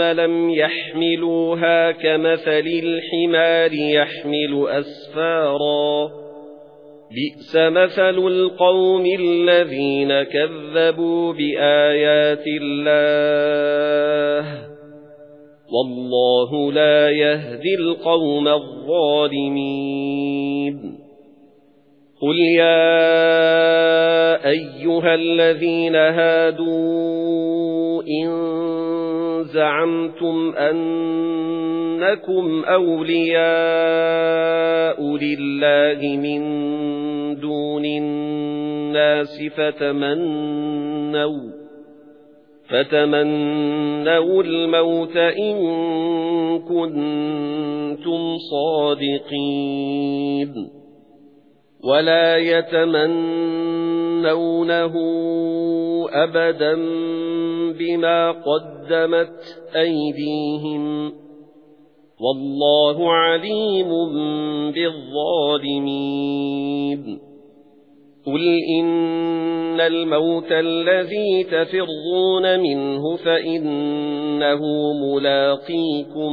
لم يحملوها كمثل الحمار يحمل أسفارا. بئس مثل القوم الذين كذبوا بآيات الله. والله لا يهدي القوم الظالمين. قل يا أيها الذين هادوا إن زعمتم أنكم أولياء لله من دون الناس فتمنوا فتمنوا الموت إن كنتم صادقين ولا يتمنونه أبدا بما قدمت أيديهم والله عليم بالظالمين قل إن الموت الذي تفرون منه فإنه ملاقيكم